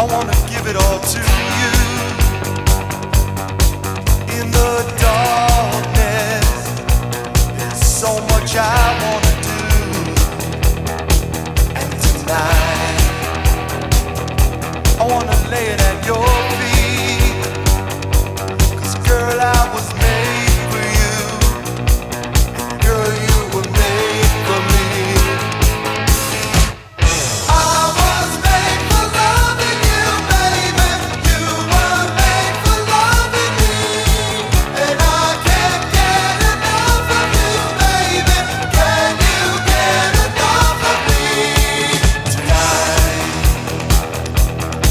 I wanna give it all to you. In the darkness, there's so much I wanna do. And tonight, I wanna lay it at your feet.